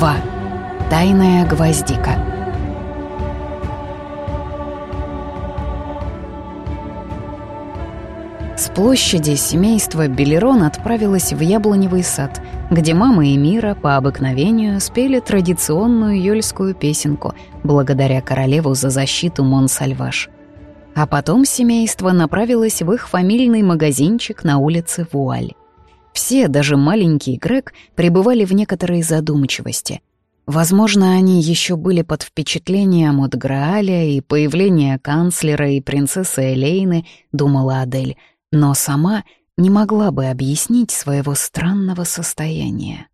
2. Тайная гвоздика. С площади семейство Белерон отправилось в Яблоневый сад, где мама и Мира по обыкновению спели традиционную юльскую песенку благодаря королеву за защиту Монсальваш. А потом семейство направилось в их фамильный магазинчик на улице Вуаль. Все, даже маленький Грег, пребывали в некоторой задумчивости. Возможно, они еще были под впечатлением от Грааля и появления канцлера и принцессы Элейны, думала Адель, но сама не могла бы объяснить своего странного состояния.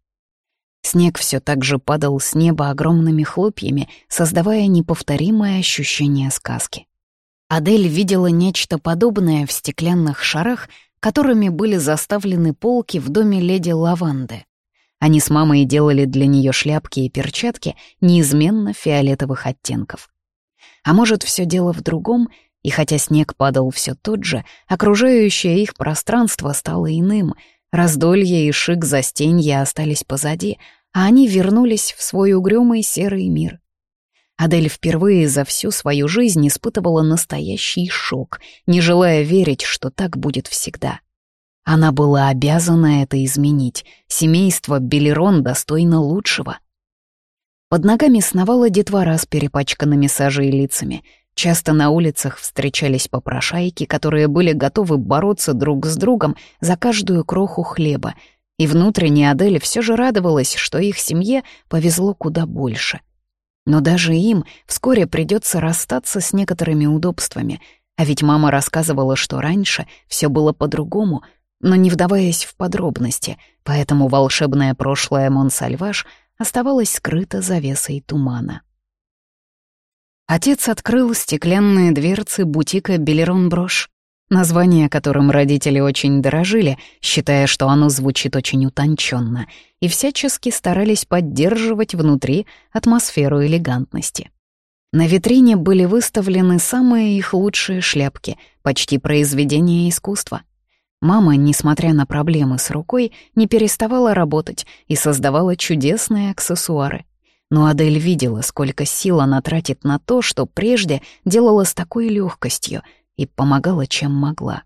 Снег все так же падал с неба огромными хлопьями, создавая неповторимое ощущение сказки. Адель видела нечто подобное в стеклянных шарах, которыми были заставлены полки в доме леди Лаванды. Они с мамой делали для нее шляпки и перчатки неизменно фиолетовых оттенков. А может, все дело в другом, и хотя снег падал все тот же, окружающее их пространство стало иным, раздолье и шик застенья остались позади, а они вернулись в свой угрюмый серый мир. Адель впервые за всю свою жизнь испытывала настоящий шок, не желая верить, что так будет всегда. Она была обязана это изменить. Семейство Белерон достойно лучшего. Под ногами сновала детвора с перепачканными сажей лицами. Часто на улицах встречались попрошайки, которые были готовы бороться друг с другом за каждую кроху хлеба, и внутренне Адель все же радовалась, что их семье повезло куда больше — но даже им вскоре придется расстаться с некоторыми удобствами, а ведь мама рассказывала, что раньше все было по-другому, но не вдаваясь в подробности, поэтому волшебное прошлое Монсальваш оставалось скрыто завесой тумана. Отец открыл стеклянные дверцы бутика «Белерон Брош», название которым родители очень дорожили, считая, что оно звучит очень утонченно, и всячески старались поддерживать внутри атмосферу элегантности. На витрине были выставлены самые их лучшие шляпки, почти произведения искусства. Мама, несмотря на проблемы с рукой, не переставала работать и создавала чудесные аксессуары. Но Адель видела, сколько сил она тратит на то, что прежде делала с такой легкостью — и помогала, чем могла.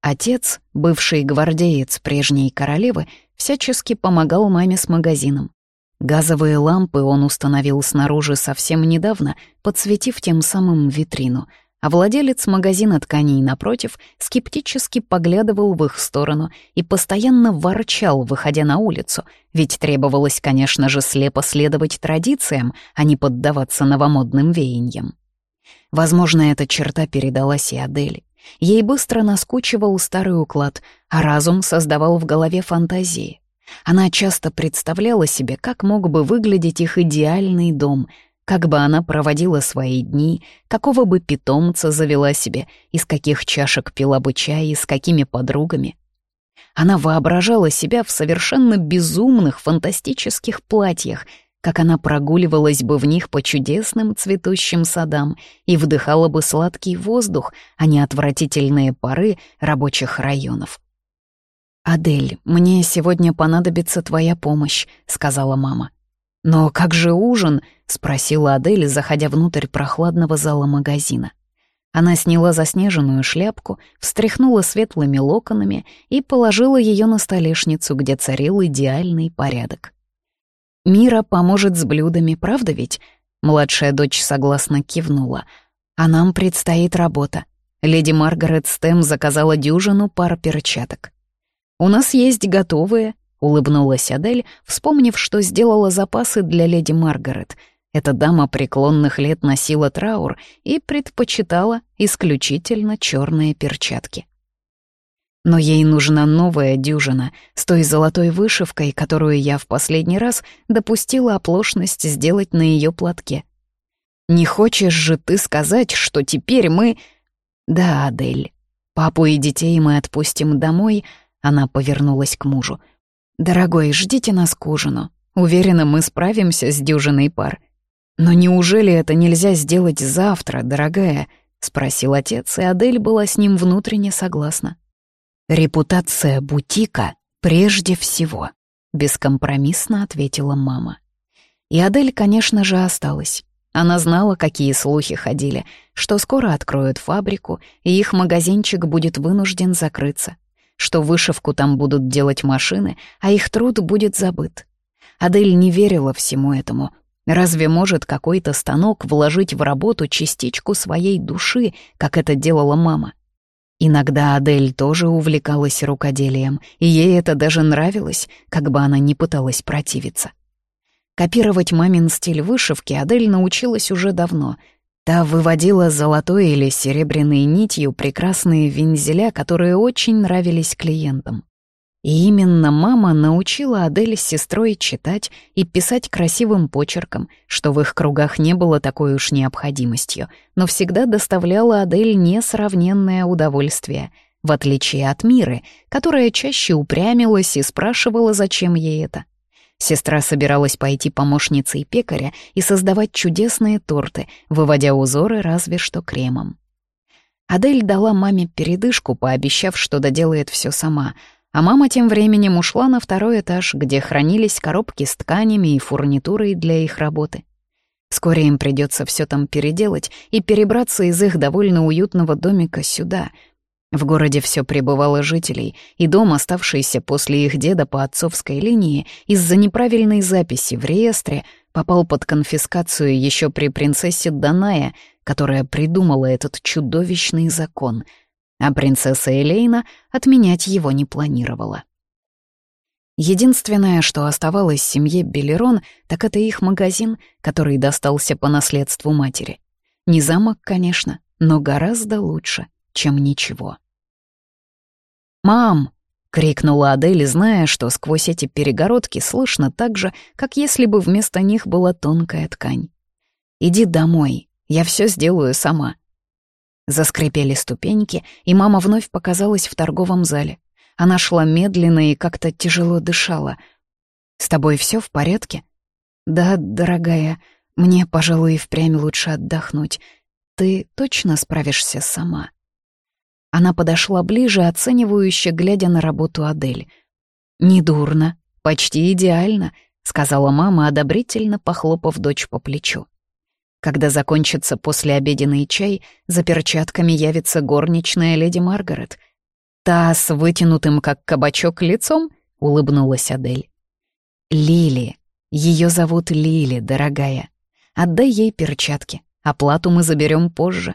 Отец, бывший гвардеец прежней королевы, всячески помогал маме с магазином. Газовые лампы он установил снаружи совсем недавно, подсветив тем самым витрину, а владелец магазина тканей напротив скептически поглядывал в их сторону и постоянно ворчал, выходя на улицу, ведь требовалось, конечно же, слепо следовать традициям, а не поддаваться новомодным веяниям. Возможно, эта черта передалась и Адели. Ей быстро наскучивал старый уклад, а разум создавал в голове фантазии. Она часто представляла себе, как мог бы выглядеть их идеальный дом, как бы она проводила свои дни, какого бы питомца завела себе, из каких чашек пила бы чай и с какими подругами. Она воображала себя в совершенно безумных, фантастических платьях, как она прогуливалась бы в них по чудесным цветущим садам и вдыхала бы сладкий воздух, а не отвратительные пары рабочих районов. «Адель, мне сегодня понадобится твоя помощь», — сказала мама. «Но как же ужин?» — спросила Адель, заходя внутрь прохладного зала магазина. Она сняла заснеженную шляпку, встряхнула светлыми локонами и положила ее на столешницу, где царил идеальный порядок. Мира поможет с блюдами, правда ведь?» Младшая дочь согласно кивнула. «А нам предстоит работа. Леди Маргарет Стэм заказала дюжину пар перчаток. «У нас есть готовые», — улыбнулась Адель, вспомнив, что сделала запасы для леди Маргарет. Эта дама преклонных лет носила траур и предпочитала исключительно черные перчатки. Но ей нужна новая дюжина с той золотой вышивкой, которую я в последний раз допустила оплошность сделать на ее платке. «Не хочешь же ты сказать, что теперь мы...» «Да, Адель. Папу и детей мы отпустим домой», — она повернулась к мужу. «Дорогой, ждите нас к ужину. Уверена, мы справимся с дюжиной пар. Но неужели это нельзя сделать завтра, дорогая?» — спросил отец, и Адель была с ним внутренне согласна. «Репутация бутика прежде всего», — бескомпромиссно ответила мама. И Адель, конечно же, осталась. Она знала, какие слухи ходили, что скоро откроют фабрику, и их магазинчик будет вынужден закрыться, что вышивку там будут делать машины, а их труд будет забыт. Адель не верила всему этому. Разве может какой-то станок вложить в работу частичку своей души, как это делала мама? Иногда Адель тоже увлекалась рукоделием, и ей это даже нравилось, как бы она ни пыталась противиться. Копировать мамин стиль вышивки Адель научилась уже давно. Та выводила золотой или серебряной нитью прекрасные вензеля, которые очень нравились клиентам. И именно мама научила Адель с сестрой читать и писать красивым почерком, что в их кругах не было такой уж необходимостью, но всегда доставляла Адель несравненное удовольствие, в отличие от Миры, которая чаще упрямилась и спрашивала, зачем ей это. Сестра собиралась пойти помощницей пекаря и создавать чудесные торты, выводя узоры разве что кремом. Адель дала маме передышку, пообещав, что доделает все сама, а мама тем временем ушла на второй этаж, где хранились коробки с тканями и фурнитурой для их работы. Вскоре им придется все там переделать и перебраться из их довольно уютного домика сюда — в городе все пребывало жителей, и дом, оставшийся после их деда по отцовской линии, из-за неправильной записи в реестре, попал под конфискацию еще при принцессе Даная, которая придумала этот чудовищный закон, а принцесса Элейна отменять его не планировала. Единственное, что оставалось семье Белерон, так это их магазин, который достался по наследству матери. Не замок, конечно, но гораздо лучше, чем ничего. «Мам!» — крикнула Адель, зная, что сквозь эти перегородки слышно так же, как если бы вместо них была тонкая ткань. «Иди домой, я все сделаю сама». Заскрипели ступеньки, и мама вновь показалась в торговом зале. Она шла медленно и как-то тяжело дышала. «С тобой все в порядке?» «Да, дорогая, мне, пожалуй, и впрямь лучше отдохнуть. Ты точно справишься сама?» Она подошла ближе, оценивающе глядя на работу Адель. «Недурно, почти идеально», — сказала мама, одобрительно похлопав дочь по плечу. Когда закончится послеобеденный чай, за перчатками явится горничная леди Маргарет. «Та с вытянутым, как кабачок, лицом?» — улыбнулась Адель. «Лили. Ее зовут Лили, дорогая. Отдай ей перчатки. Оплату мы заберем позже».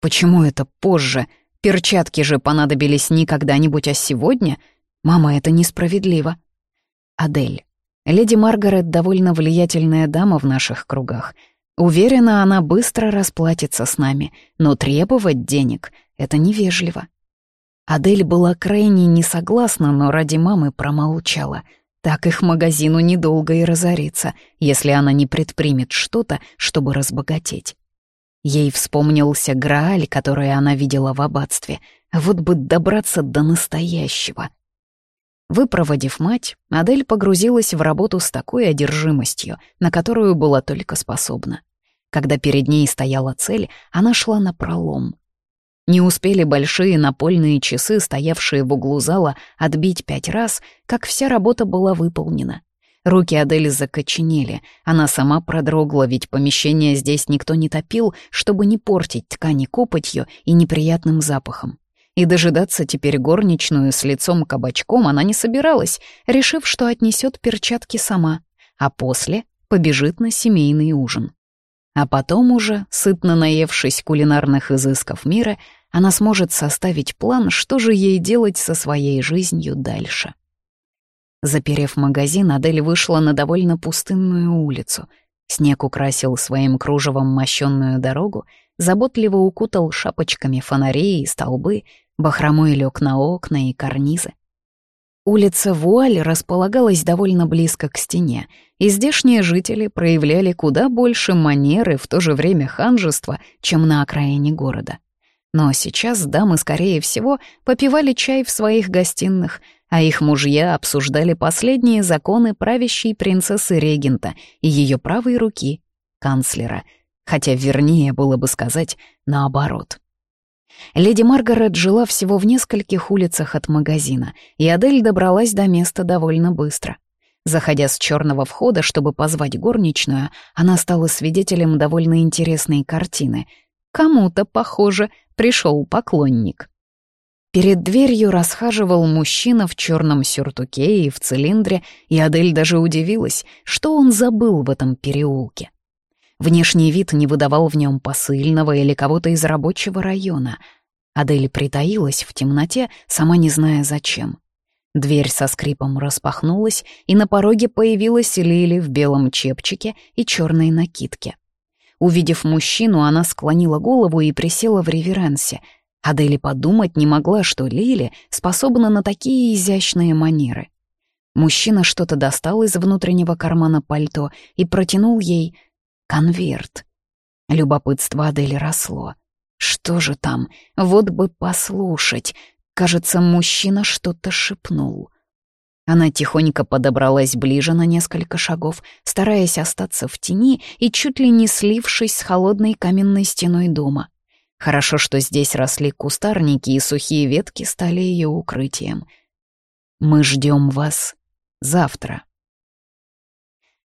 «Почему это позже?» Перчатки же понадобились не когда-нибудь, а сегодня. Мама, это несправедливо. Адель. Леди Маргарет довольно влиятельная дама в наших кругах. Уверена, она быстро расплатится с нами, но требовать денег — это невежливо. Адель была крайне не согласна, но ради мамы промолчала. Так их магазину недолго и разориться, если она не предпримет что-то, чтобы разбогатеть. Ей вспомнился Грааль, который она видела в аббатстве. Вот бы добраться до настоящего. Выпроводив мать, Адель погрузилась в работу с такой одержимостью, на которую была только способна. Когда перед ней стояла цель, она шла на пролом. Не успели большие напольные часы, стоявшие в углу зала, отбить пять раз, как вся работа была выполнена. Руки Адели закоченели. Она сама продрогла, ведь помещение здесь никто не топил, чтобы не портить ткани копотью и неприятным запахом. И дожидаться теперь горничную с лицом кабачком она не собиралась, решив, что отнесет перчатки сама, а после побежит на семейный ужин. А потом уже, сытно наевшись кулинарных изысков мира, она сможет составить план, что же ей делать со своей жизнью дальше. Заперев магазин, Адель вышла на довольно пустынную улицу. Снег украсил своим кружевом мощенную дорогу, заботливо укутал шапочками фонарей и столбы, бахромой лег на окна и карнизы. Улица Вуаль располагалась довольно близко к стене, и здешние жители проявляли куда больше манеры, в то же время ханжества, чем на окраине города. Но сейчас дамы, скорее всего, попивали чай в своих гостиных, а их мужья обсуждали последние законы правящей принцессы Регента и ее правой руки, канцлера, хотя вернее было бы сказать наоборот. Леди Маргарет жила всего в нескольких улицах от магазина, и Адель добралась до места довольно быстро. Заходя с черного входа, чтобы позвать горничную, она стала свидетелем довольно интересной картины. Кому-то, похоже, пришел поклонник. Перед дверью расхаживал мужчина в черном сюртуке и в цилиндре, и Адель даже удивилась, что он забыл в этом переулке. Внешний вид не выдавал в нем посыльного или кого-то из рабочего района. Адель притаилась в темноте, сама не зная зачем. Дверь со скрипом распахнулась, и на пороге появилась Лили в белом чепчике и черной накидке. Увидев мужчину, она склонила голову и присела в реверансе. Адели подумать не могла, что Лили способна на такие изящные манеры. Мужчина что-то достал из внутреннего кармана пальто и протянул ей конверт. Любопытство Адели росло. Что же там? Вот бы послушать. Кажется, мужчина что-то шепнул. Она тихонько подобралась ближе на несколько шагов, стараясь остаться в тени и чуть ли не слившись с холодной каменной стеной дома. Хорошо, что здесь росли кустарники, и сухие ветки стали ее укрытием. «Мы ждем вас завтра».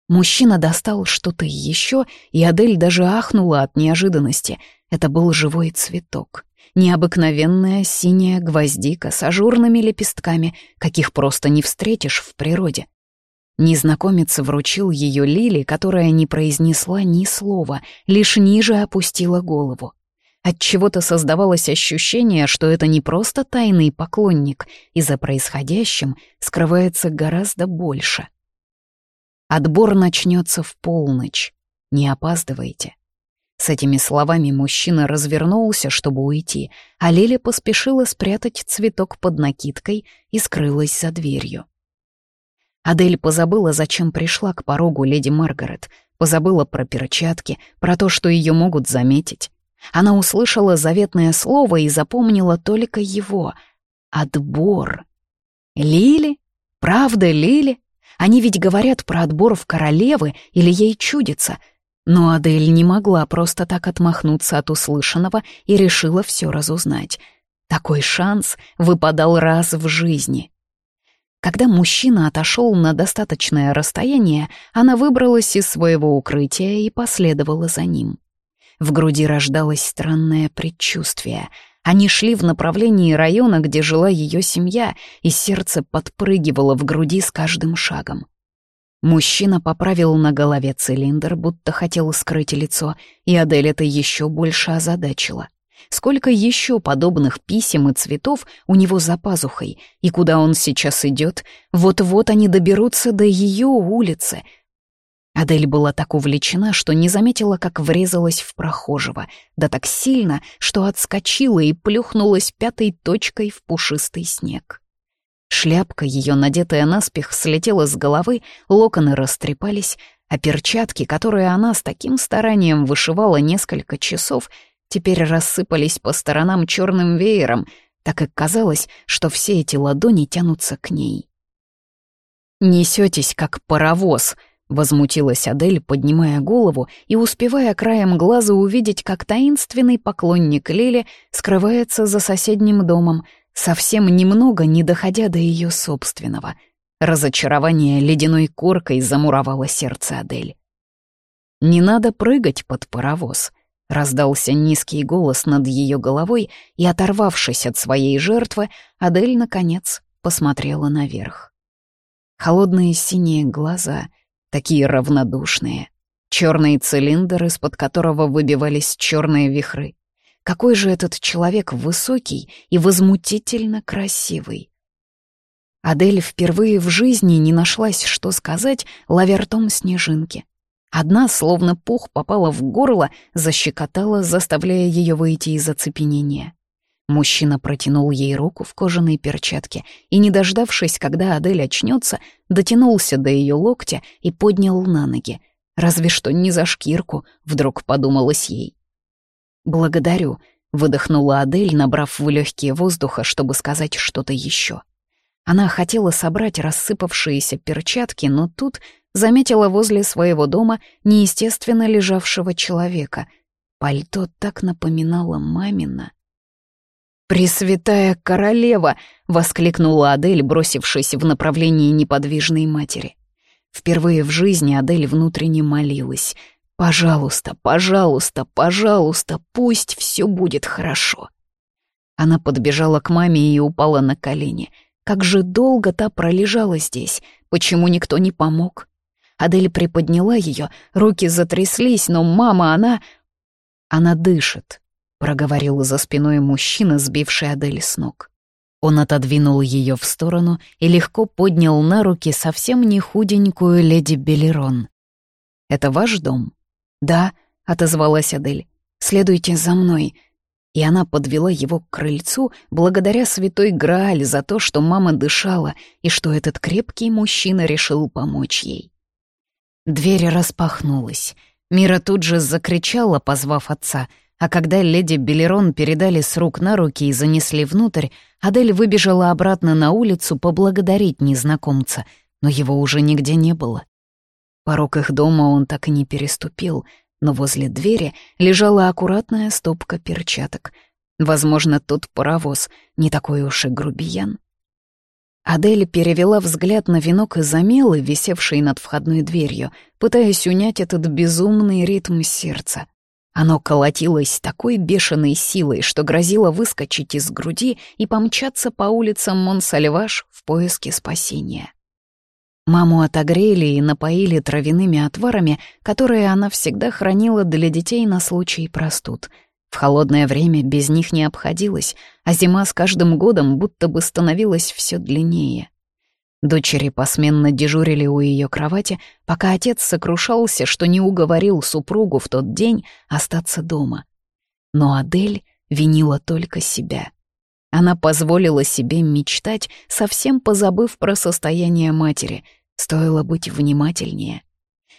Мужчина достал что-то еще, и Адель даже ахнула от неожиданности. Это был живой цветок. Необыкновенная синяя гвоздика с ажурными лепестками, каких просто не встретишь в природе. Незнакомец вручил ее Лили, которая не произнесла ни слова, лишь ниже опустила голову. От чего-то создавалось ощущение, что это не просто тайный поклонник, и за происходящим скрывается гораздо больше. Отбор начнется в полночь. Не опаздывайте. С этими словами мужчина развернулся, чтобы уйти, а Лиля поспешила спрятать цветок под накидкой и скрылась за дверью. Адель позабыла, зачем пришла к порогу леди Маргарет, позабыла про перчатки, про то, что ее могут заметить. Она услышала заветное слово и запомнила только его — отбор. Лили? Правда, Лили? Они ведь говорят про отбор в королевы или ей чудится. Но Адель не могла просто так отмахнуться от услышанного и решила все разузнать. Такой шанс выпадал раз в жизни. Когда мужчина отошел на достаточное расстояние, она выбралась из своего укрытия и последовала за ним. В груди рождалось странное предчувствие — они шли в направлении района, где жила ее семья, и сердце подпрыгивало в груди с каждым шагом. Мужчина поправил на голове цилиндр, будто хотел скрыть лицо, и Адель это еще больше озадачила. Сколько еще подобных писем и цветов у него за пазухой, и куда он сейчас идет, вот-вот они доберутся до ее улицы — Адель была так увлечена, что не заметила, как врезалась в прохожего, да так сильно, что отскочила и плюхнулась пятой точкой в пушистый снег. Шляпка, ее надетая наспех, слетела с головы, локоны растрепались, а перчатки, которые она с таким старанием вышивала несколько часов, теперь рассыпались по сторонам черным веером, так и казалось, что все эти ладони тянутся к ней. «Несетесь, как паровоз», Возмутилась Адель, поднимая голову и успевая краем глаза увидеть, как таинственный поклонник Лили скрывается за соседним домом, совсем немного не доходя до ее собственного. Разочарование ледяной коркой замуровало сердце Адель. «Не надо прыгать под паровоз», — раздался низкий голос над ее головой, и, оторвавшись от своей жертвы, Адель, наконец, посмотрела наверх. Холодные синие глаза — такие равнодушные. Черный цилиндр, из-под которого выбивались черные вихры. Какой же этот человек высокий и возмутительно красивый. Адель впервые в жизни не нашлась, что сказать, ловя ртом снежинки. Одна, словно пух, попала в горло, защекотала, заставляя ее выйти из оцепенения. Мужчина протянул ей руку в кожаной перчатке и, не дождавшись, когда Адель очнется, дотянулся до ее локтя и поднял на ноги. Разве что не за шкирку, вдруг подумалось ей. «Благодарю», — выдохнула Адель, набрав в легкие воздуха, чтобы сказать что-то еще. Она хотела собрать рассыпавшиеся перчатки, но тут заметила возле своего дома неестественно лежавшего человека. Пальто так напоминало мамина. «Пресвятая королева!» — воскликнула Адель, бросившись в направлении неподвижной матери. Впервые в жизни Адель внутренне молилась. «Пожалуйста, пожалуйста, пожалуйста, пусть все будет хорошо». Она подбежала к маме и упала на колени. Как же долго та пролежала здесь, почему никто не помог? Адель приподняла ее, руки затряслись, но мама, она... Она дышит, проговорил за спиной мужчина, сбивший Адель с ног. Он отодвинул ее в сторону и легко поднял на руки совсем не худенькую леди Белерон. «Это ваш дом?» «Да», — отозвалась Адель. «Следуйте за мной и она подвела его к крыльцу благодаря святой Грааль за то, что мама дышала и что этот крепкий мужчина решил помочь ей. Дверь распахнулась. Мира тут же закричала, позвав отца, а когда леди Белерон передали с рук на руки и занесли внутрь, Адель выбежала обратно на улицу поблагодарить незнакомца, но его уже нигде не было. Порог их дома он так и не переступил — но возле двери лежала аккуратная стопка перчаток. Возможно, тут паровоз, не такой уж и грубиян. Адель перевела взгляд на венок из амелы, висевший над входной дверью, пытаясь унять этот безумный ритм сердца. Оно колотилось такой бешеной силой, что грозило выскочить из груди и помчаться по улицам Монсальваш в поиске спасения. Маму отогрели и напоили травяными отварами, которые она всегда хранила для детей на случай простуд. В холодное время без них не обходилось, а зима с каждым годом будто бы становилась все длиннее. Дочери посменно дежурили у ее кровати, пока отец сокрушался, что не уговорил супругу в тот день остаться дома. Но Адель винила только себя. Она позволила себе мечтать, совсем позабыв про состояние матери. Стоило быть внимательнее.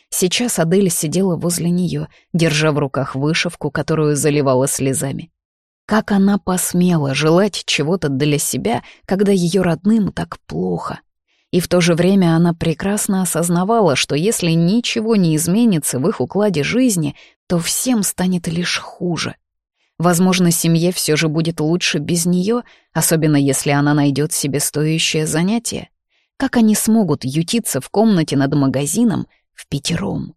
Сейчас Адель сидела возле нее, держа в руках вышивку, которую заливала слезами. Как она посмела желать чего-то для себя, когда ее родным так плохо? И в то же время она прекрасно осознавала, что если ничего не изменится в их укладе жизни, то всем станет лишь хуже. Возможно, семье все же будет лучше без нее, особенно если она найдет себе стоящее занятие. Как они смогут ютиться в комнате над магазином в пятером?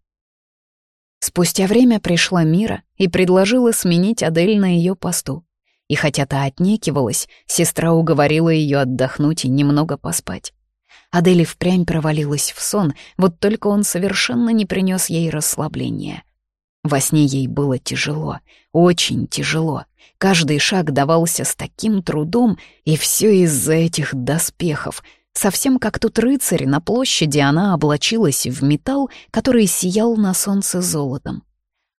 Спустя время пришла Мира и предложила сменить Адель на ее посту. И хотя та отнекивалась, сестра уговорила ее отдохнуть и немного поспать. Адель впрямь провалилась в сон, вот только он совершенно не принес ей расслабления. Во сне ей было тяжело, очень тяжело. Каждый шаг давался с таким трудом, и все из-за этих доспехов. Совсем как тот рыцарь на площади она облачилась в металл, который сиял на солнце золотом.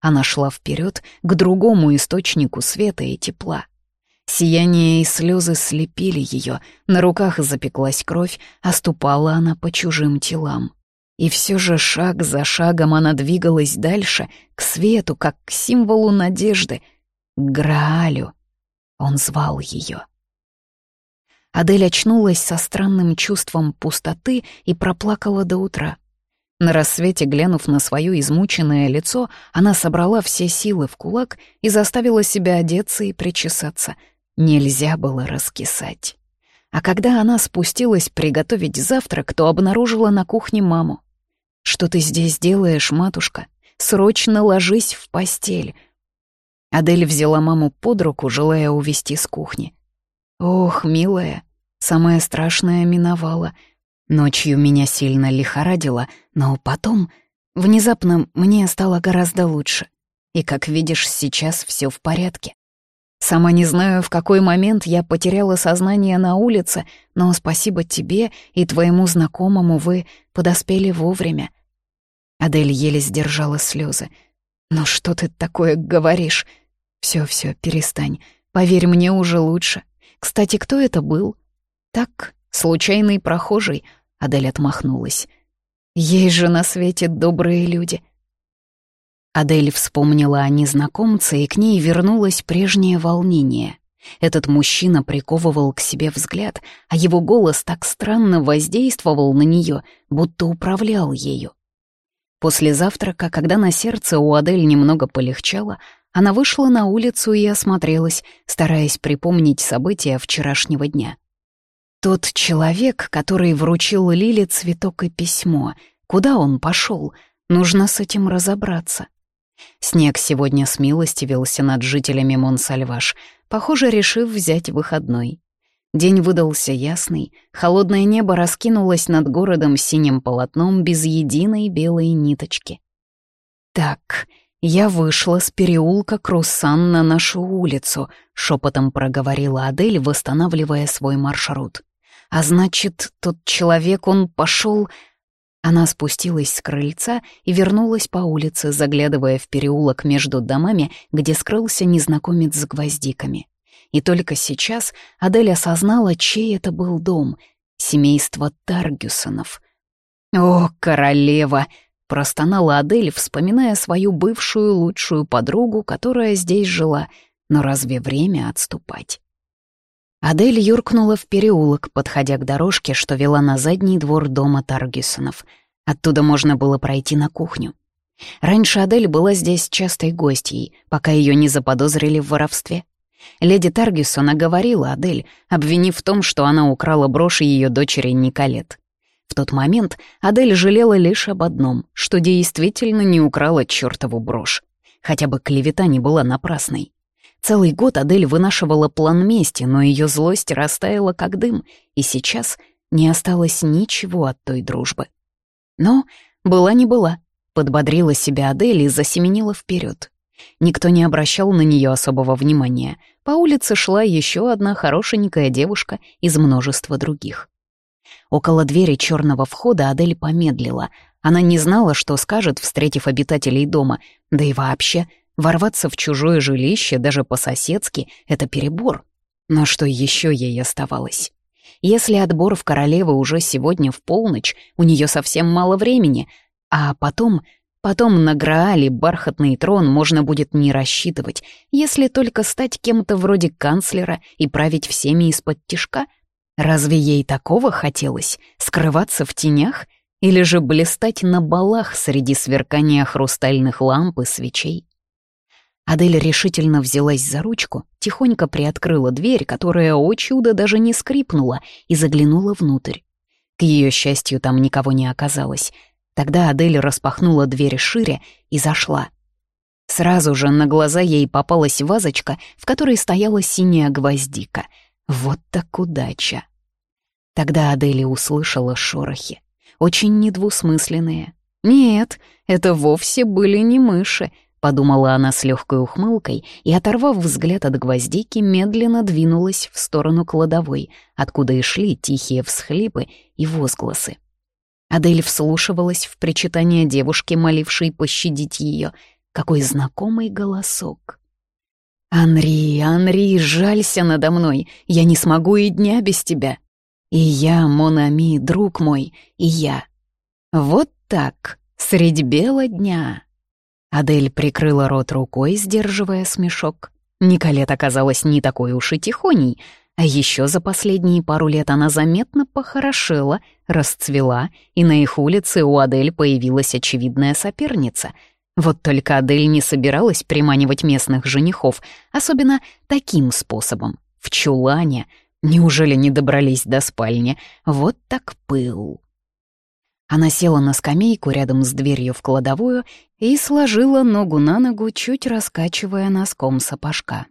Она шла вперед к другому источнику света и тепла. Сияние и слезы слепили ее, на руках запеклась кровь, а ступала она по чужим телам. И все же шаг за шагом она двигалась дальше, к свету, как к символу надежды, к Граалю. Он звал ее. Адель очнулась со странным чувством пустоты и проплакала до утра. На рассвете, глянув на свое измученное лицо, она собрала все силы в кулак и заставила себя одеться и причесаться. Нельзя было раскисать. А когда она спустилась приготовить завтрак, то обнаружила на кухне маму. «Что ты здесь делаешь, матушка? Срочно ложись в постель!» Адель взяла маму под руку, желая увести с кухни. «Ох, милая, самое страшное миновало. Ночью меня сильно лихорадило, но потом... Внезапно мне стало гораздо лучше. И, как видишь, сейчас все в порядке. Сама не знаю, в какой момент я потеряла сознание на улице, но спасибо тебе и твоему знакомому вы подоспели вовремя. Адель еле сдержала слезы. «Ну что ты такое говоришь? Все, все, перестань. Поверь, мне уже лучше. Кстати, кто это был?» «Так, случайный прохожий», — Адель отмахнулась. «Есть же на свете добрые люди». Адель вспомнила о незнакомце, и к ней вернулось прежнее волнение. Этот мужчина приковывал к себе взгляд, а его голос так странно воздействовал на нее, будто управлял ею. После завтрака, когда на сердце у Адель немного полегчало, она вышла на улицу и осмотрелась, стараясь припомнить события вчерашнего дня. Тот человек, который вручил Лиле цветок и письмо, Куда он пошел? Нужно с этим разобраться. Снег сегодня смилостивился над жителями Монсальваш, похоже, решив взять выходной. День выдался ясный, холодное небо раскинулось над городом синим полотном без единой белой ниточки. «Так, я вышла с переулка Круссан на нашу улицу», — шепотом проговорила Адель, восстанавливая свой маршрут. «А значит, тот человек, он пошел она спустилась с крыльца и вернулась по улице, заглядывая в переулок между домами, где скрылся незнакомец с гвоздиками. И только сейчас Адель осознала, чей это был дом — семейство Таргюсонов. «О, королева!» — простонала Адель, вспоминая свою бывшую лучшую подругу, которая здесь жила. Но разве время отступать? Адель юркнула в переулок, подходя к дорожке, что вела на задний двор дома Таргисонов. Оттуда можно было пройти на кухню. Раньше Адель была здесь частой гостьей, пока ее не заподозрили в воровстве. Леди Таргисон оговорила Адель, обвинив в том, что она украла брошь ее дочери Николет. В тот момент Адель жалела лишь об одном, что действительно не украла чертову брошь. Хотя бы клевета не была напрасной. Целый год Адель вынашивала план мести, но ее злость растаяла как дым, и сейчас не осталось ничего от той дружбы. Но была не была, подбодрила себя Адель и засеменила вперед. Никто не обращал на нее особого внимания. По улице шла еще одна хорошенькая девушка из множества других. Около двери черного входа Адель помедлила. Она не знала, что скажет, встретив обитателей дома, да и вообще Ворваться в чужое жилище даже по-соседски — это перебор. Но что еще ей оставалось? Если отбор в королевы уже сегодня в полночь, у нее совсем мало времени, а потом... Потом на Граале бархатный трон можно будет не рассчитывать, если только стать кем-то вроде канцлера и править всеми из-под тишка. Разве ей такого хотелось? Скрываться в тенях? Или же блистать на балах среди сверкания хрустальных ламп и свечей? Адель решительно взялась за ручку, тихонько приоткрыла дверь, которая, о чудо, даже не скрипнула, и заглянула внутрь. К ее счастью, там никого не оказалось. Тогда Адель распахнула дверь шире и зашла. Сразу же на глаза ей попалась вазочка, в которой стояла синяя гвоздика. Вот так удача. Тогда Адель услышала шорохи, очень недвусмысленные. Нет, это вовсе были не мыши —— подумала она с легкой ухмылкой и, оторвав взгляд от гвоздики, медленно двинулась в сторону кладовой, откуда и шли тихие всхлипы и возгласы. Адель вслушивалась в причитание девушки, молившей пощадить ее. Какой знакомый голосок. «Анри, Анри, жалься надо мной, я не смогу и дня без тебя. И я, Монами, друг мой, и я. Вот так, средь бела дня». Адель прикрыла рот рукой, сдерживая смешок. Николет оказалась не такой уж и тихоней, а еще за последние пару лет она заметно похорошела, расцвела, и на их улице у Адель появилась очевидная соперница. Вот только Адель не собиралась приманивать местных женихов, особенно таким способом, в чулане. Неужели не добрались до спальни? Вот так пыл. Она села на скамейку рядом с дверью в кладовую и сложила ногу на ногу, чуть раскачивая носком сапожка.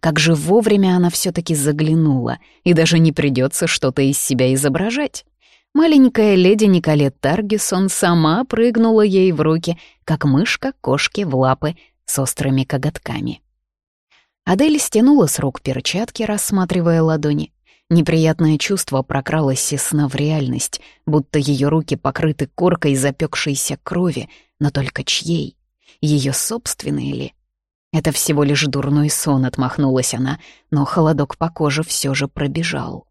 Как же вовремя она все таки заглянула, и даже не придется что-то из себя изображать. Маленькая леди Николет Таргисон сама прыгнула ей в руки, как мышка кошки в лапы с острыми коготками. Адель стянула с рук перчатки, рассматривая ладони. Неприятное чувство прокралось из сна в реальность, будто ее руки покрыты коркой запекшейся крови, но только чьей? Ее собственной ли? Это всего лишь дурной сон, отмахнулась она, но холодок по коже все же пробежал.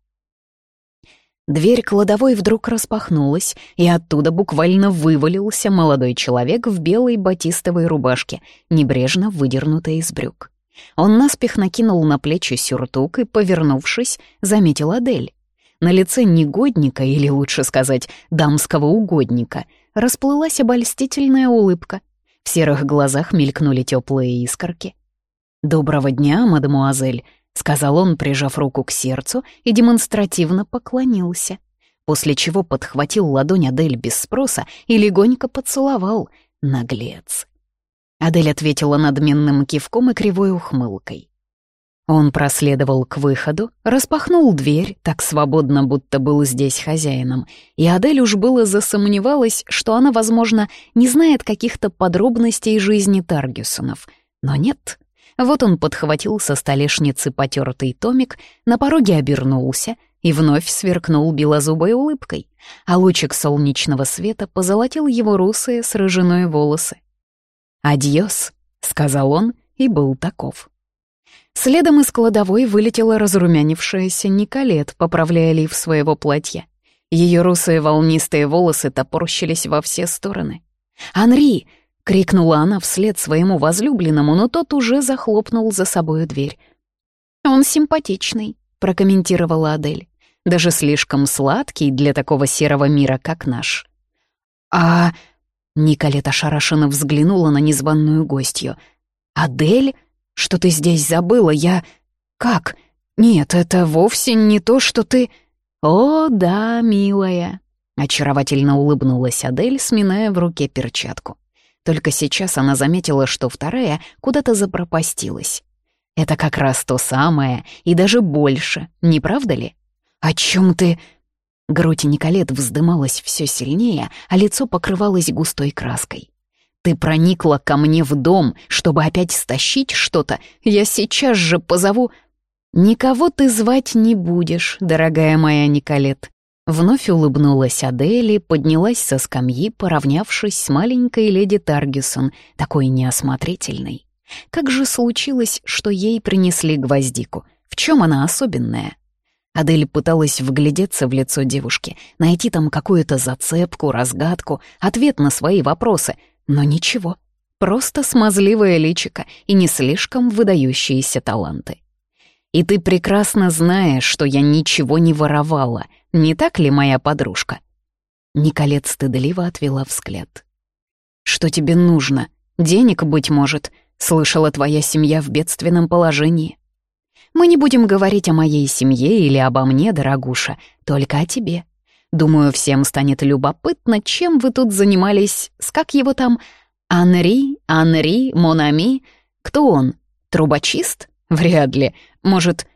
Дверь кладовой вдруг распахнулась, и оттуда буквально вывалился молодой человек в белой батистовой рубашке, небрежно выдернутой из брюк. Он наспех накинул на плечи сюртук и, повернувшись, заметил Адель. На лице негодника, или лучше сказать, дамского угодника, расплылась обольстительная улыбка. В серых глазах мелькнули теплые искорки. «Доброго дня, мадемуазель», — сказал он, прижав руку к сердцу и демонстративно поклонился. после чего подхватил ладонь Адель без спроса и легонько поцеловал. Наглец. Адель ответила надменным кивком и кривой ухмылкой. Он проследовал к выходу, распахнул дверь, так свободно, будто был здесь хозяином, и Адель уж было засомневалась, что она, возможно, не знает каких-то подробностей жизни Таргюсонов. Но нет. Вот он подхватил со столешницы потертый томик, на пороге обернулся и вновь сверкнул белозубой улыбкой, а лучик солнечного света позолотил его русые с волосы. «Адьос», — сказал он, и был таков. Следом из кладовой вылетела разрумянившаяся Николет, поправляя лиф своего платья. Ее русые волнистые волосы топорщились во все стороны. «Анри!» — крикнула она вслед своему возлюбленному, но тот уже захлопнул за собою дверь. «Он симпатичный», — прокомментировала Адель. «Даже слишком сладкий для такого серого мира, как наш». «А...» — Николет ошарашенно взглянула на незваную гостью. «Адель?» Что ты здесь забыла? Я... Как? Нет, это вовсе не то, что ты... О, да, милая. Очаровательно улыбнулась Адель, сминая в руке перчатку. Только сейчас она заметила, что вторая куда-то запропастилась. Это как раз то самое, и даже больше, не правда ли? О чем ты... Грудь Николет вздымалась все сильнее, а лицо покрывалось густой краской. Ты проникла ко мне в дом, чтобы опять стащить что-то. Я сейчас же позову... Никого ты звать не будешь, дорогая моя Николет. Вновь улыбнулась Адели, поднялась со скамьи, поравнявшись с маленькой леди Таргисон, такой неосмотрительной. Как же случилось, что ей принесли гвоздику? В чем она особенная? Адель пыталась вглядеться в лицо девушки, найти там какую-то зацепку, разгадку, ответ на свои вопросы — но ничего, просто смазливое личико и не слишком выдающиеся таланты. И ты прекрасно знаешь, что я ничего не воровала, не так ли, моя подружка?» Николет стыдливо отвела взгляд. «Что тебе нужно? Денег, быть может. Слышала, твоя семья в бедственном положении. Мы не будем говорить о моей семье или обо мне, дорогуша, только о тебе. Думаю, всем станет любопытно, чем вы тут занимались, с как его там, Анри, Анри, Монами. Кто он? Трубочист? Вряд ли. Может,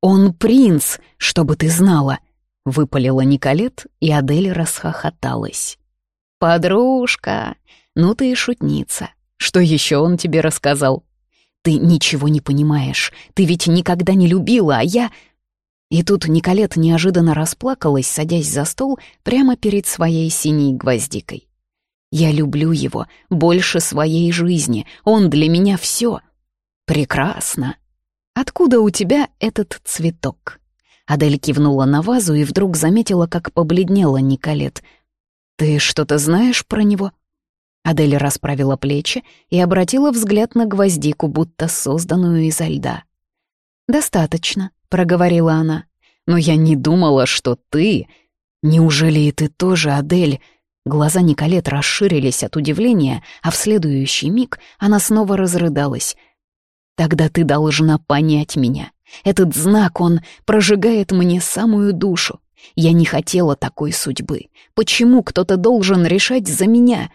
он принц, чтобы ты знала. Выпалила Николет, и Адель расхохоталась. «Подружка, ну ты и шутница. Что еще он тебе рассказал? Ты ничего не понимаешь. Ты ведь никогда не любила, а я... И тут Николет неожиданно расплакалась, садясь за стол прямо перед своей синей гвоздикой. «Я люблю его больше своей жизни, он для меня все. Прекрасно. Откуда у тебя этот цветок?» Адель кивнула на вазу и вдруг заметила, как побледнела Николет. «Ты что-то знаешь про него?» Адель расправила плечи и обратила взгляд на гвоздику, будто созданную изо льда. «Достаточно. — проговорила она. «Но я не думала, что ты... Неужели и ты тоже, Адель?» Глаза Николет расширились от удивления, а в следующий миг она снова разрыдалась. «Тогда ты должна понять меня. Этот знак, он прожигает мне самую душу. Я не хотела такой судьбы. Почему кто-то должен решать за меня?»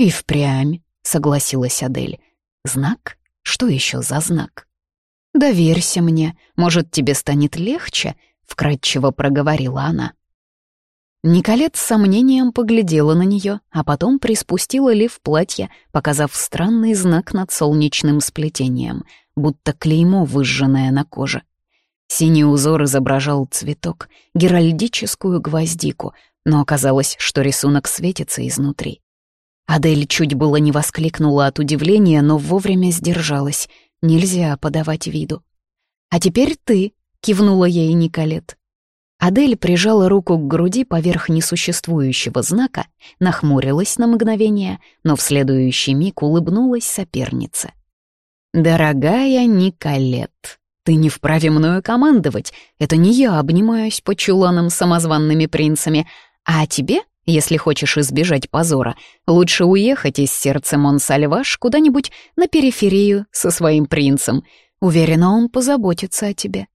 «И впрямь», — согласилась Адель. «Знак? Что еще за знак?» «Доверься мне, может, тебе станет легче», — вкратчиво проговорила она. Николет с сомнением поглядела на нее, а потом приспустила лиф платья, показав странный знак над солнечным сплетением, будто клеймо, выжженное на коже. Синий узор изображал цветок, геральдическую гвоздику, но оказалось, что рисунок светится изнутри. Адель чуть было не воскликнула от удивления, но вовремя сдержалась — Нельзя подавать виду. «А теперь ты», — кивнула ей Николет. Адель прижала руку к груди поверх несуществующего знака, нахмурилась на мгновение, но в следующий миг улыбнулась сопернице. «Дорогая Николет, ты не вправе мною командовать. Это не я обнимаюсь по чуланам самозванными принцами, а тебе если хочешь избежать позора, лучше уехать из сердца Монсальваш куда-нибудь на периферию со своим принцем. Уверена, он позаботится о тебе.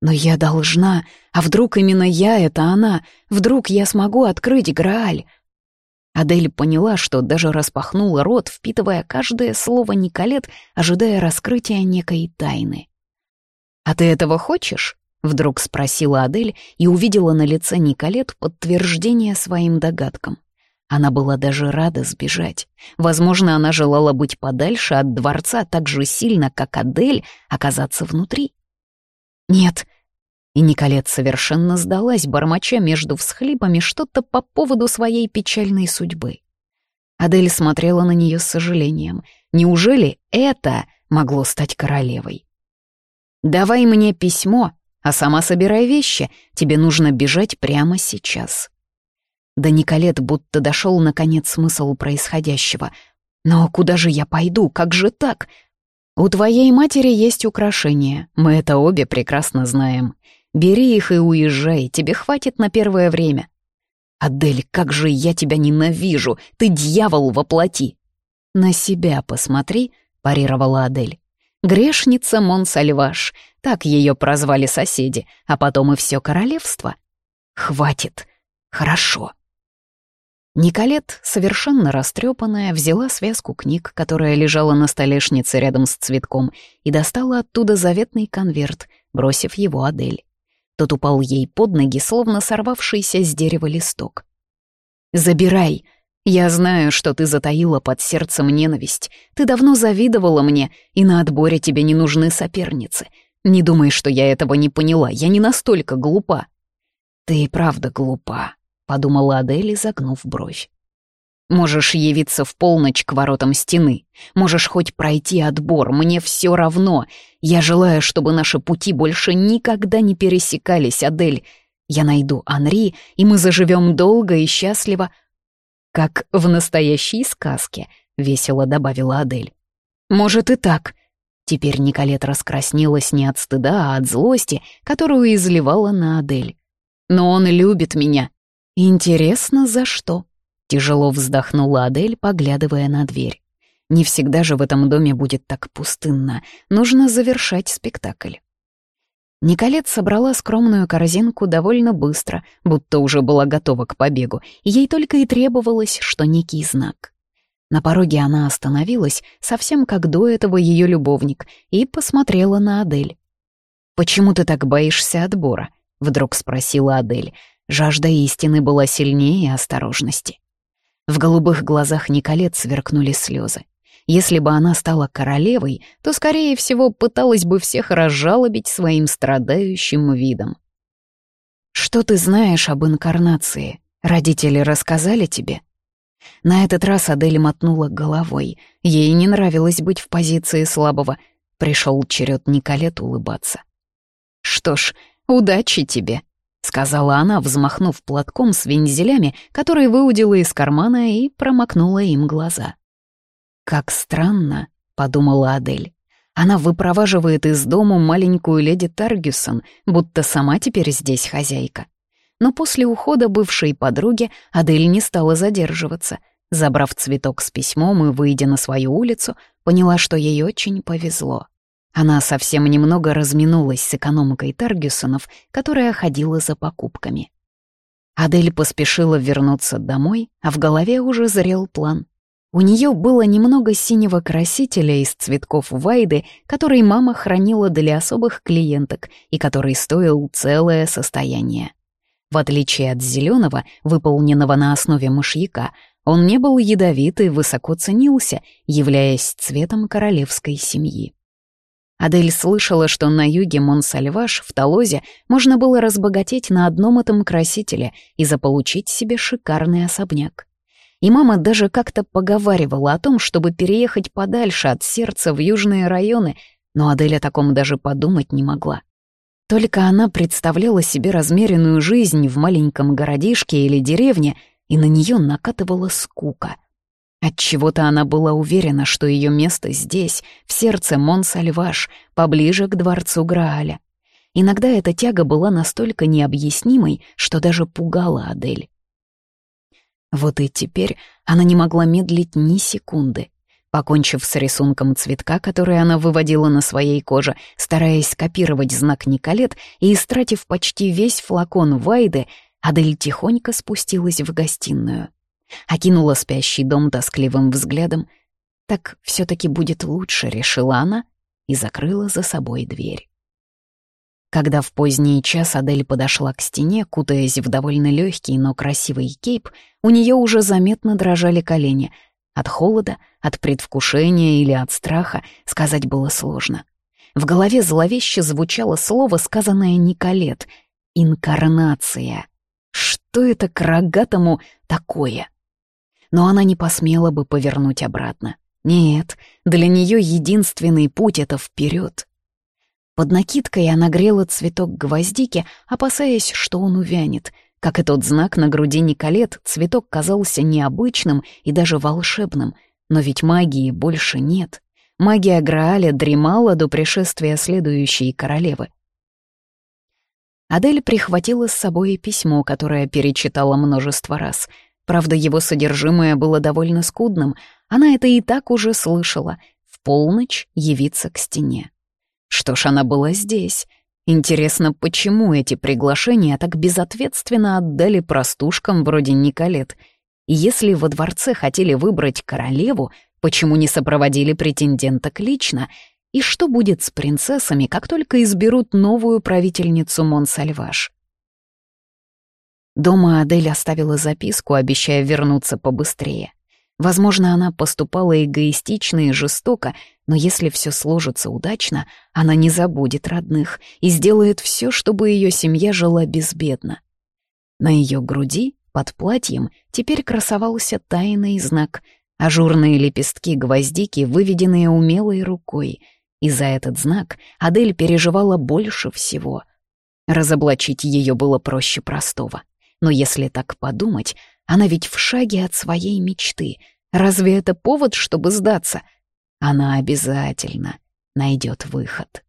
Но я должна, а вдруг именно я — это она? Вдруг я смогу открыть Грааль? Адель поняла, что даже распахнула рот, впитывая каждое слово Николет, ожидая раскрытия некой тайны. «А ты этого хочешь?» — вдруг спросила Адель и увидела на лице Николет подтверждение своим догадкам. Она была даже рада сбежать. Возможно, она желала быть подальше от дворца так же сильно, как Адель, оказаться внутри. «Нет». И Николет совершенно сдалась, бормоча между всхлипами что-то по поводу своей печальной судьбы. Адель смотрела на нее с сожалением. Неужели это могло стать королевой? «Давай мне письмо, а сама собирай вещи, тебе нужно бежать прямо сейчас». До Николет будто дошел наконец смысл происходящего. «Но куда же я пойду? Как же так? «У твоей матери есть украшения, мы это обе прекрасно знаем. Бери их и уезжай, тебе хватит на первое время». «Адель, как же я тебя ненавижу! Ты дьявол воплоти!» «На себя посмотри», — парировала Адель. «Грешница Монсальваш», так ее прозвали соседи, а потом и все королевство. «Хватит. Хорошо». Николет, совершенно растрепанная, взяла связку книг, которая лежала на столешнице рядом с цветком, и достала оттуда заветный конверт, бросив его Адель. Тот упал ей под ноги, словно сорвавшийся с дерева листок. «Забирай! Я знаю, что ты затаила под сердцем ненависть. Ты давно завидовала мне, и на отборе тебе не нужны соперницы. Не думай, что я этого не поняла, я не настолько глупа». «Ты и правда глупа», подумала Адель, загнув бровь. Можешь явиться в полночь к воротам стены. Можешь хоть пройти отбор, мне все равно. Я желаю, чтобы наши пути больше никогда не пересекались, Адель. Я найду Анри, и мы заживем долго и счастливо. Как в настоящей сказке, — весело добавила Адель. Может и так. Теперь Николет раскраснелась не от стыда, а от злости, которую изливала на Адель. Но он любит меня, «Интересно, за что?» — тяжело вздохнула Адель, поглядывая на дверь. «Не всегда же в этом доме будет так пустынно. Нужно завершать спектакль». Николет собрала скромную корзинку довольно быстро, будто уже была готова к побегу, и ей только и требовалось, что некий знак. На пороге она остановилась, совсем как до этого ее любовник, и посмотрела на Адель. «Почему ты так боишься отбора?» — вдруг спросила Адель. Жажда истины была сильнее осторожности. В голубых глазах Николет сверкнули слезы. Если бы она стала королевой, то, скорее всего, пыталась бы всех разжалобить своим страдающим видом. «Что ты знаешь об инкарнации? Родители рассказали тебе?» На этот раз Адель мотнула головой. Ей не нравилось быть в позиции слабого. Пришел черед Николет улыбаться. «Что ж, удачи тебе», — сказала она, взмахнув платком с вензелями, которые выудила из кармана и промокнула им глаза. «Как странно», — подумала Адель. «Она выпроваживает из дому маленькую леди Таргюсон, будто сама теперь здесь хозяйка». Но после ухода бывшей подруги Адель не стала задерживаться. Забрав цветок с письмом и выйдя на свою улицу, поняла, что ей очень повезло. Она совсем немного разминулась с экономкой Таргюсонов, которая ходила за покупками. Адель поспешила вернуться домой, а в голове уже зрел план. У нее было немного синего красителя из цветков вайды, который мама хранила для особых клиенток и который стоил целое состояние. В отличие от зеленого, выполненного на основе мышьяка, он не был ядовит и высоко ценился, являясь цветом королевской семьи. Адель слышала, что на юге Монсальваш, в Толозе, можно было разбогатеть на одном этом красителе и заполучить себе шикарный особняк. И мама даже как-то поговаривала о том, чтобы переехать подальше от сердца в южные районы, но Адель о таком даже подумать не могла. Только она представляла себе размеренную жизнь в маленьком городишке или деревне, и на нее накатывала скука — Отчего-то она была уверена, что ее место здесь, в сердце Монсальваш, поближе к дворцу Грааля. Иногда эта тяга была настолько необъяснимой, что даже пугала Адель. Вот и теперь она не могла медлить ни секунды. Покончив с рисунком цветка, который она выводила на своей коже, стараясь копировать знак Николет и истратив почти весь флакон Вайды, Адель тихонько спустилась в гостиную. Окинула спящий дом тоскливым взглядом. «Так все таки будет лучше», — решила она и закрыла за собой дверь. Когда в поздний час Адель подошла к стене, кутаясь в довольно легкий, но красивый кейп, у нее уже заметно дрожали колени. От холода, от предвкушения или от страха сказать было сложно. В голове зловеще звучало слово, сказанное Николет — «инкарнация». Что это к рогатому такое? Но она не посмела бы повернуть обратно. Нет, для нее единственный путь — это вперед. Под накидкой она грела цветок гвоздики, опасаясь, что он увянет. Как и тот знак на груди Николет, цветок казался необычным и даже волшебным. Но ведь магии больше нет. Магия Грааля дремала до пришествия следующей королевы. Адель прихватила с собой письмо, которое перечитала множество раз. Правда, его содержимое было довольно скудным. Она это и так уже слышала. В полночь явиться к стене. Что ж, она была здесь. Интересно, почему эти приглашения так безответственно отдали простушкам вроде Николет? Если во дворце хотели выбрать королеву, почему не сопроводили претенденток лично? И что будет с принцессами, как только изберут новую правительницу Монсальваш? Дома Адель оставила записку, обещая вернуться побыстрее. Возможно, она поступала эгоистично и жестоко, но если все сложится удачно, она не забудет родных и сделает все, чтобы ее семья жила безбедно. На ее груди, под платьем, теперь красовался тайный знак — ажурные лепестки гвоздики, выведенные умелой рукой — и за этот знак Адель переживала больше всего. Разоблачить ее было проще простого. Но если так подумать, она ведь в шаге от своей мечты. Разве это повод, чтобы сдаться? Она обязательно найдет выход.